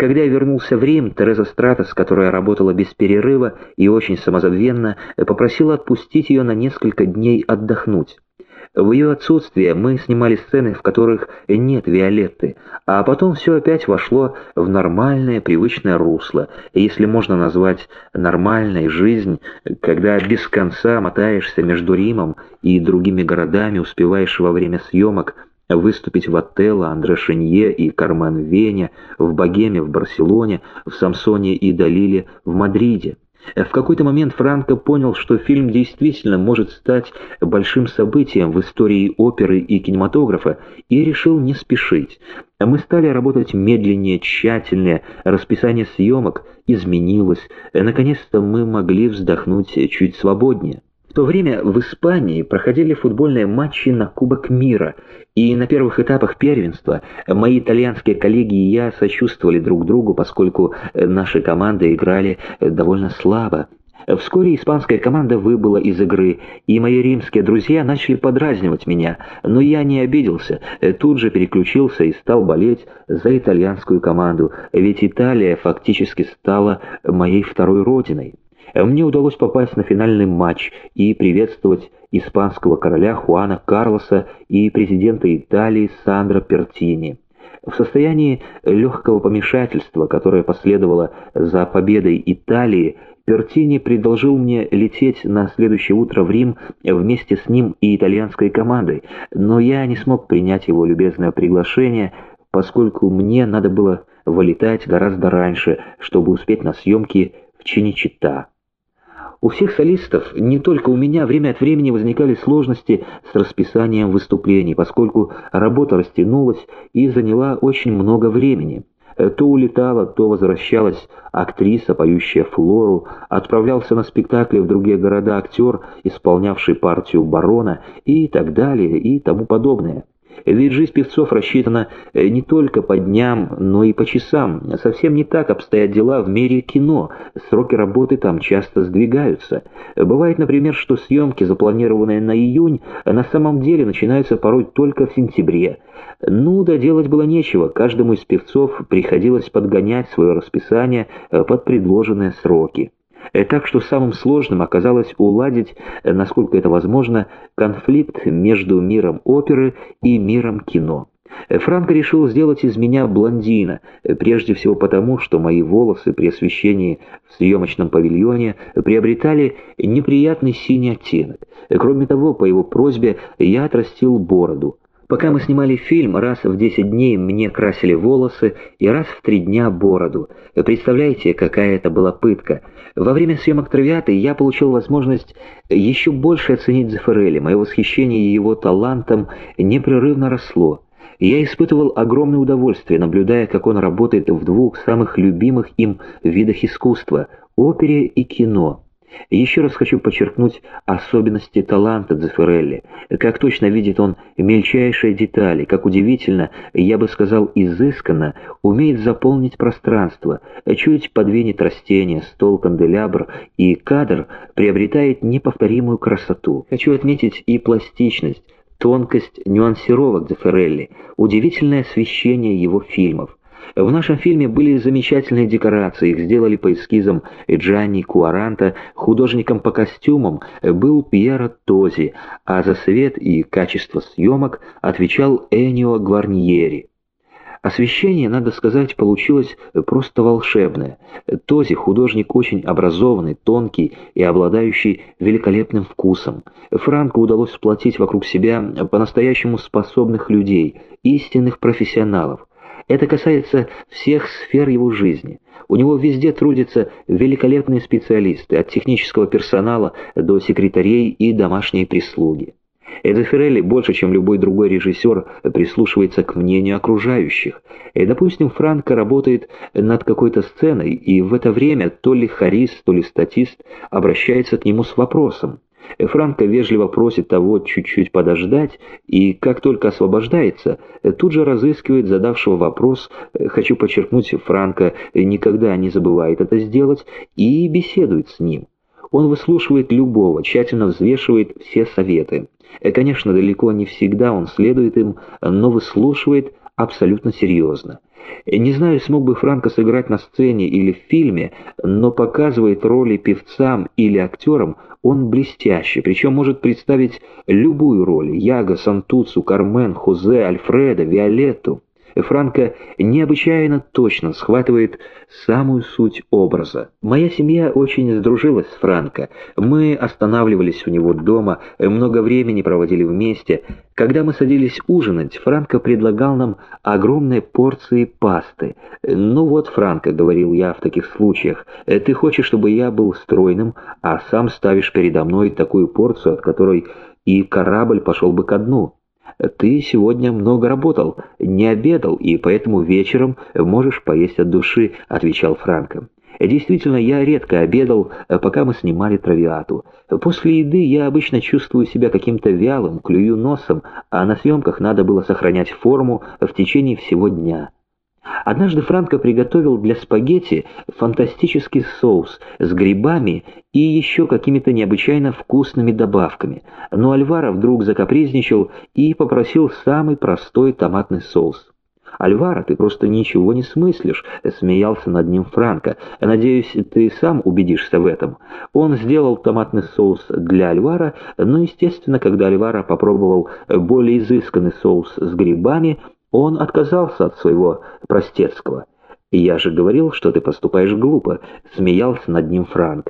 Когда я вернулся в Рим, Тереза Стратос, которая работала без перерыва и очень самозабвенно, попросила отпустить ее на несколько дней отдохнуть. В ее отсутствие мы снимали сцены, в которых нет Виолетты, а потом все опять вошло в нормальное, привычное русло, если можно назвать нормальной жизнь, когда без конца мотаешься между Римом и другими городами, успеваешь во время съемок выступить в Отелло, Андре Шенье и Кармен Вене, в Богеме в Барселоне, в Самсоне и Далиле в Мадриде. В какой-то момент Франко понял, что фильм действительно может стать большим событием в истории оперы и кинематографа, и решил не спешить. Мы стали работать медленнее, тщательнее, расписание съемок изменилось, наконец-то мы могли вздохнуть чуть свободнее. В то время в Испании проходили футбольные матчи на Кубок мира, и на первых этапах первенства мои итальянские коллеги и я сочувствовали друг другу, поскольку наши команды играли довольно слабо. Вскоре испанская команда выбыла из игры, и мои римские друзья начали подразнивать меня, но я не обиделся, тут же переключился и стал болеть за итальянскую команду, ведь Италия фактически стала моей второй родиной. Мне удалось попасть на финальный матч и приветствовать испанского короля Хуана Карлоса и президента Италии Сандро Пертини. В состоянии легкого помешательства, которое последовало за победой Италии, Пертини предложил мне лететь на следующее утро в Рим вместе с ним и итальянской командой, но я не смог принять его любезное приглашение, поскольку мне надо было вылетать гораздо раньше, чтобы успеть на съемки в Чиничита. У всех солистов, не только у меня, время от времени возникали сложности с расписанием выступлений, поскольку работа растянулась и заняла очень много времени. То улетала, то возвращалась актриса, поющая Флору, отправлялся на спектакли в другие города актер, исполнявший партию барона и так далее и тому подобное. Ведь жизнь певцов рассчитана э, не только по дням, но и по часам. Совсем не так обстоят дела в мире кино. Сроки работы там часто сдвигаются. Бывает, например, что съемки, запланированные на июнь, на самом деле начинаются порой только в сентябре. Ну да делать было нечего, каждому из певцов приходилось подгонять свое расписание э, под предложенные сроки. Э, так что самым сложным оказалось уладить, э, насколько это возможно, конфликт между миром оперы и миром кино. Э, Франко решил сделать из меня блондина, прежде всего потому, что мои волосы при освещении в съемочном павильоне приобретали неприятный синий оттенок. Кроме того, по его просьбе я отрастил бороду. Пока мы снимали фильм, раз в 10 дней мне красили волосы и раз в 3 дня бороду. Представляете, какая это была пытка. Во время съемок «Травиаты» я получил возможность еще больше оценить Зафарелли. Мое восхищение его талантом непрерывно росло. Я испытывал огромное удовольствие, наблюдая, как он работает в двух самых любимых им видах искусства – опере и кино. Еще раз хочу подчеркнуть особенности таланта Дзефирелли. Как точно видит он мельчайшие детали, как удивительно, я бы сказал изысканно, умеет заполнить пространство, чуть подвинет растение, стол, канделябр, и кадр приобретает неповторимую красоту. Хочу отметить и пластичность, тонкость нюансировок Дзефирелли, удивительное освещение его фильмов. В нашем фильме были замечательные декорации, их сделали по эскизам Джанни Куаранта, художником по костюмам был Пьеро Този, а за свет и качество съемок отвечал Энио Гварниери. Освещение, надо сказать, получилось просто волшебное. Този – художник очень образованный, тонкий и обладающий великолепным вкусом. Франко удалось сплотить вокруг себя по-настоящему способных людей, истинных профессионалов. Это касается всех сфер его жизни. У него везде трудятся великолепные специалисты, от технического персонала до секретарей и домашней прислуги. Эдо Феррелли больше, чем любой другой режиссер, прислушивается к мнению окружающих. И, допустим, Франко работает над какой-то сценой, и в это время то ли харист, то ли статист обращается к нему с вопросом. Франко вежливо просит того чуть-чуть подождать, и как только освобождается, тут же разыскивает задавшего вопрос, хочу подчеркнуть, Франко никогда не забывает это сделать, и беседует с ним. Он выслушивает любого, тщательно взвешивает все советы. Конечно, далеко не всегда он следует им, но выслушивает абсолютно серьезно. Не знаю, смог бы Франко сыграть на сцене или в фильме, но показывает роли певцам или актерам он блестяще, причем может представить любую роль – Яго, Сантуцу, Кармен, Хузе, Альфреда, Виолетту. Франко необычайно точно схватывает самую суть образа. Моя семья очень сдружилась с Франко. Мы останавливались у него дома, много времени проводили вместе. Когда мы садились ужинать, Франко предлагал нам огромные порции пасты. «Ну вот, Франко», — говорил я в таких случаях, — «ты хочешь, чтобы я был стройным, а сам ставишь передо мной такую порцию, от которой и корабль пошел бы ко дну». Ты сегодня много работал, не обедал, и поэтому вечером можешь поесть от души», — отвечал Франко. Действительно, я редко обедал, пока мы снимали травиату. После еды я обычно чувствую себя каким-то вялым, клюю носом, а на съемках надо было сохранять форму в течение всего дня. Однажды Франко приготовил для спагетти фантастический соус с грибами и еще какими-то необычайно вкусными добавками, но Альвара вдруг закапризничал и попросил самый простой томатный соус. «Альвара, ты просто ничего не смыслишь», — смеялся над ним Франко. «Надеюсь, ты сам убедишься в этом». Он сделал томатный соус для Альвара, но, естественно, когда Альвара попробовал более изысканный соус с грибами, он отказался от своего простецкого. «Я же говорил, что ты поступаешь глупо», — смеялся над ним Франко.